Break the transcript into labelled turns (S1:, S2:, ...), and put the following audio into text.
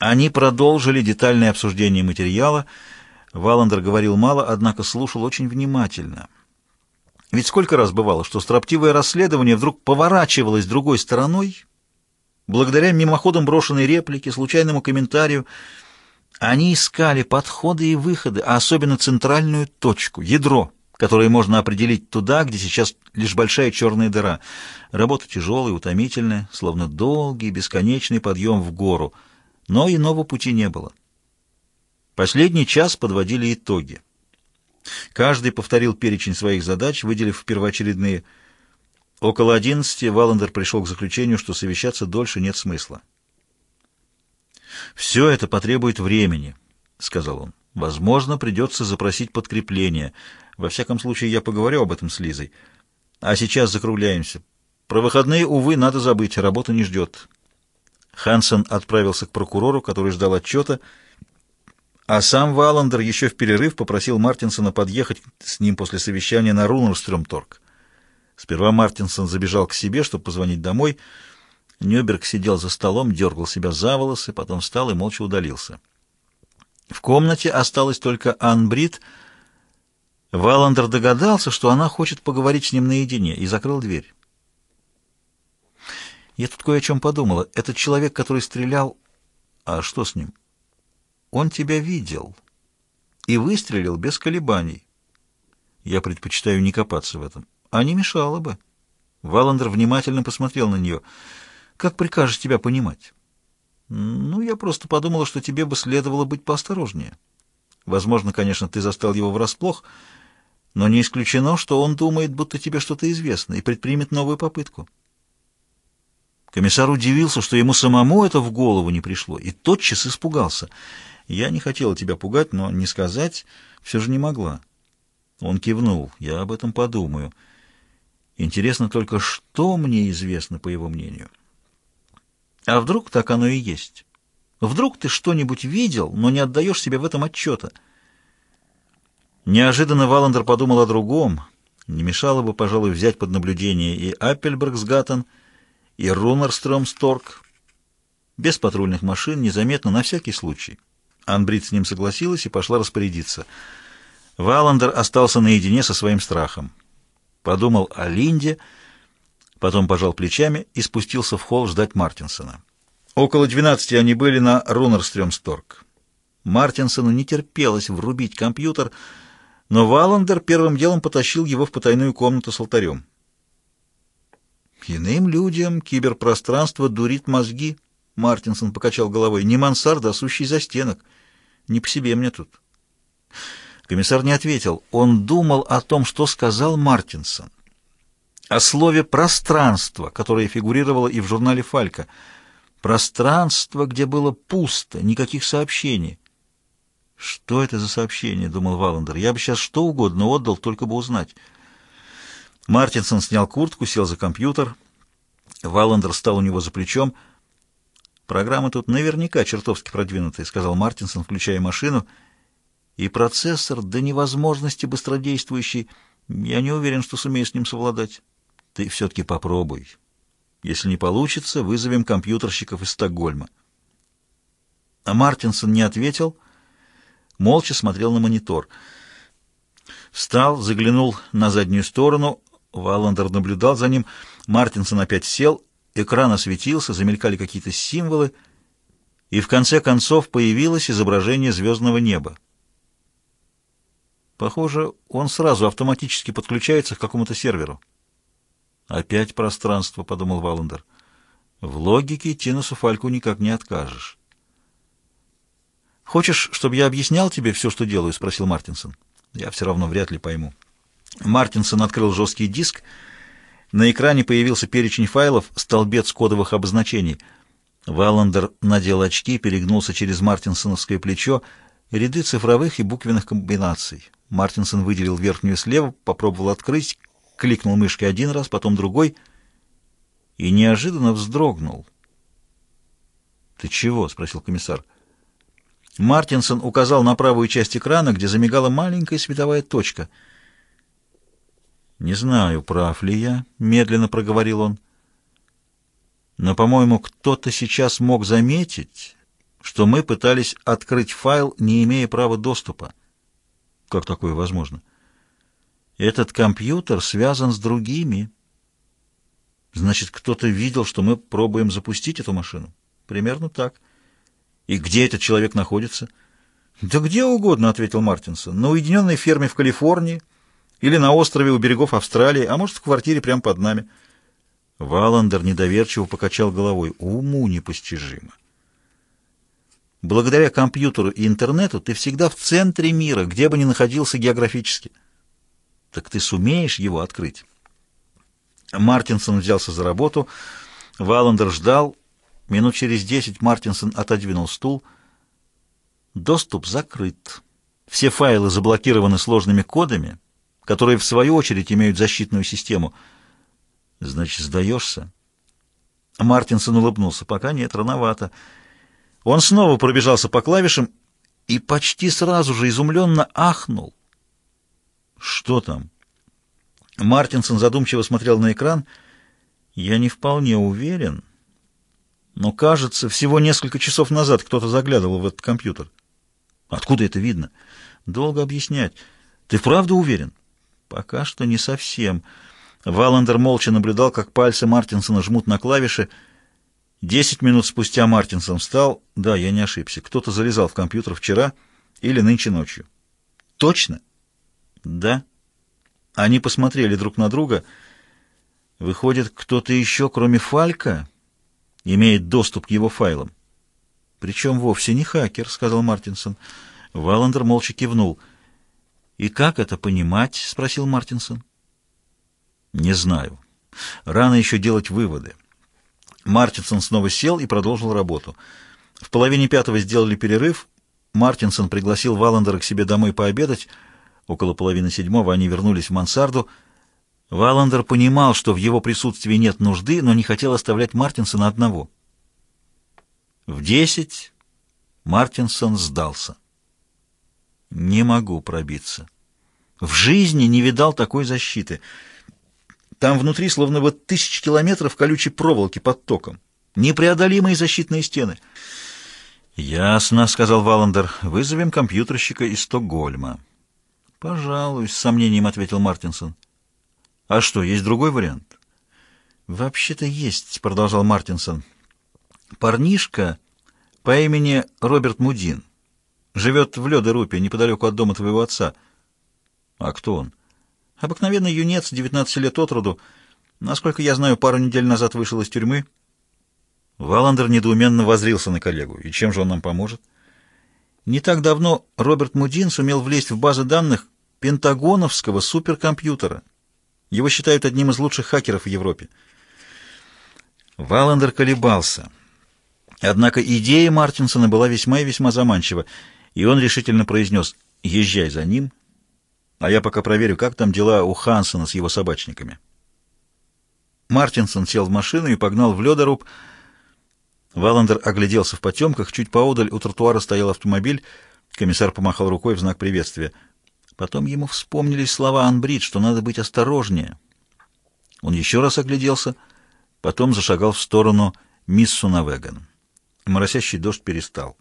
S1: Они продолжили детальное обсуждение материала. Валандер говорил мало, однако слушал очень внимательно. Ведь сколько раз бывало, что строптивое расследование вдруг поворачивалось другой стороной, благодаря мимоходом брошенной реплике, случайному комментарию, они искали подходы и выходы, а особенно центральную точку, ядро, которое можно определить туда, где сейчас лишь большая черная дыра. Работа тяжелая, утомительная, словно долгий, бесконечный подъем в гору — но иного пути не было. Последний час подводили итоги. Каждый повторил перечень своих задач, выделив первоочередные. Около одиннадцати Валандер пришел к заключению, что совещаться дольше нет смысла. «Все это потребует времени», — сказал он. «Возможно, придется запросить подкрепление. Во всяком случае, я поговорю об этом с Лизой. А сейчас закругляемся. Про выходные, увы, надо забыть, работа не ждет. Хансен отправился к прокурору, который ждал отчета, а сам Валандер еще в перерыв попросил Мартинсона подъехать с ним после совещания на Рунерстрёмторг. Сперва Мартинсон забежал к себе, чтобы позвонить домой. Нюберг сидел за столом, дергал себя за волосы, потом встал и молча удалился. В комнате осталась только Ан Брит. Валандер догадался, что она хочет поговорить с ним наедине, и закрыл дверь. Я тут кое о чем подумала. Этот человек, который стрелял... А что с ним? Он тебя видел и выстрелил без колебаний. Я предпочитаю не копаться в этом. А не мешало бы. Валандер внимательно посмотрел на нее. Как прикажешь тебя понимать? Ну, я просто подумала, что тебе бы следовало быть поосторожнее. Возможно, конечно, ты застал его врасплох, но не исключено, что он думает, будто тебе что-то известно, и предпримет новую попытку. Комиссар удивился, что ему самому это в голову не пришло, и тотчас испугался. «Я не хотела тебя пугать, но не сказать все же не могла». Он кивнул. «Я об этом подумаю. Интересно только, что мне известно, по его мнению». «А вдруг так оно и есть? Вдруг ты что-нибудь видел, но не отдаешь себе в этом отчета?» Неожиданно Валандер подумал о другом. Не мешало бы, пожалуй, взять под наблюдение и Аппельбергсгаттен, и Рунерстрёмсторг. Без патрульных машин, незаметно, на всякий случай. Анбрид с ним согласилась и пошла распорядиться. Валандер остался наедине со своим страхом. Подумал о Линде, потом пожал плечами и спустился в холл ждать Мартинсона. Около двенадцати они были на Рунерстрёмсторг. Мартинсону не терпелось врубить компьютер, но Валандер первым делом потащил его в потайную комнату с алтарем. Иным людям киберпространство дурит мозги. Мартинсон покачал головой. Не мансарда, а сущий застенок. Не по себе мне тут. Комиссар не ответил. Он думал о том, что сказал Мартинсон. О слове «пространство», которое фигурировало и в журнале «Фалька». Пространство, где было пусто, никаких сообщений. «Что это за сообщение?» — думал Валандер. «Я бы сейчас что угодно отдал, только бы узнать». Мартинсон снял куртку, сел за компьютер. Валандер стал у него за плечом. «Программа тут наверняка чертовски продвинутая», — сказал Мартинсон, включая машину. «И процессор до невозможности быстродействующий. Я не уверен, что сумею с ним совладать. Ты все-таки попробуй. Если не получится, вызовем компьютерщиков из Стокгольма». А Мартинсон не ответил, молча смотрел на монитор. Встал, заглянул на заднюю сторону, Валандер наблюдал за ним. Мартинсон опять сел, экран осветился, замелькали какие-то символы, и в конце концов появилось изображение звездного неба. Похоже, он сразу автоматически подключается к какому-то серверу. «Опять пространство», — подумал Валандер. «В логике Тинусу Фальку никак не откажешь». «Хочешь, чтобы я объяснял тебе все, что делаю?» — спросил Мартинсон. «Я все равно вряд ли пойму». Мартинсон открыл жесткий диск. На экране появился перечень файлов, столбец кодовых обозначений. Валандер надел очки, перегнулся через Мартинсоновское плечо. Ряды цифровых и буквенных комбинаций. Мартинсон выделил верхнюю слева, попробовал открыть, кликнул мышкой один раз, потом другой и неожиданно вздрогнул. «Ты чего?» — спросил комиссар. Мартинсон указал на правую часть экрана, где замигала маленькая световая точка — «Не знаю, прав ли я», — медленно проговорил он. «Но, по-моему, кто-то сейчас мог заметить, что мы пытались открыть файл, не имея права доступа. Как такое возможно? Этот компьютер связан с другими. Значит, кто-то видел, что мы пробуем запустить эту машину? Примерно так. И где этот человек находится? Да где угодно, ответил Мартинсон. На уединенной ферме в Калифорнии или на острове у берегов Австралии, а может, в квартире прямо под нами. Валандер недоверчиво покачал головой. Уму непостижимо. Благодаря компьютеру и интернету ты всегда в центре мира, где бы ни находился географически. Так ты сумеешь его открыть? Мартинсон взялся за работу. Валандер ждал. Минут через десять Мартинсон отодвинул стул. Доступ закрыт. Все файлы заблокированы сложными кодами, которые, в свою очередь, имеют защитную систему — Значит, сдаешься? Мартинсон улыбнулся. Пока нет, рановато. Он снова пробежался по клавишам и почти сразу же изумленно ахнул. Что там? Мартинсон задумчиво смотрел на экран. Я не вполне уверен, но, кажется, всего несколько часов назад кто-то заглядывал в этот компьютер. Откуда это видно? Долго объяснять. Ты правда уверен? Пока что не совсем. Валандер молча наблюдал, как пальцы Мартинсона жмут на клавиши. Десять минут спустя Мартинсон встал. Да, я не ошибся. Кто-то залезал в компьютер вчера или нынче ночью. Точно? Да. Они посмотрели друг на друга. Выходит, кто-то еще, кроме Фалька, имеет доступ к его файлам. Причем вовсе не хакер, сказал Мартинсон. Валандер молча кивнул. «И как это понимать?» — спросил Мартинсон. Не знаю. Рано еще делать выводы. Мартинсон снова сел и продолжил работу. В половине пятого сделали перерыв. Мартинсон пригласил Валандера к себе домой пообедать. Около половины седьмого они вернулись в мансарду. Валандер понимал, что в его присутствии нет нужды, но не хотел оставлять Мартинсона одного. В десять Мартинсон сдался. «Не могу пробиться. В жизни не видал такой защиты». Там внутри словно вот тысячи километров колючей проволоки под током. Непреодолимые защитные стены. «Ясно», — сказал Валандер. «Вызовем компьютерщика из Стокгольма». «Пожалуй», — с сомнением ответил Мартинсон. «А что, есть другой вариант?» «Вообще-то есть», — продолжал Мартинсон. «Парнишка по имени Роберт Мудин. Живет в Лёдерупе, неподалеку от дома твоего отца». «А кто он?» Обыкновенный юнец, 19 лет от роду. Насколько я знаю, пару недель назад вышел из тюрьмы. Валандер недоуменно возрился на коллегу. И чем же он нам поможет? Не так давно Роберт Мудин сумел влезть в базы данных пентагоновского суперкомпьютера. Его считают одним из лучших хакеров в Европе. Валандер колебался. Однако идея Мартинсона была весьма и весьма заманчива, и он решительно произнес «Езжай за ним, а я пока проверю, как там дела у Хансона с его собачниками. Мартинсон сел в машину и погнал в Ледоруб. Валандер огляделся в потемках. Чуть поодаль у тротуара стоял автомобиль. Комиссар помахал рукой в знак приветствия. Потом ему вспомнились слова Анбрид, что надо быть осторожнее. Он еще раз огляделся, потом зашагал в сторону Миссунавеган. Моросящий дождь перестал.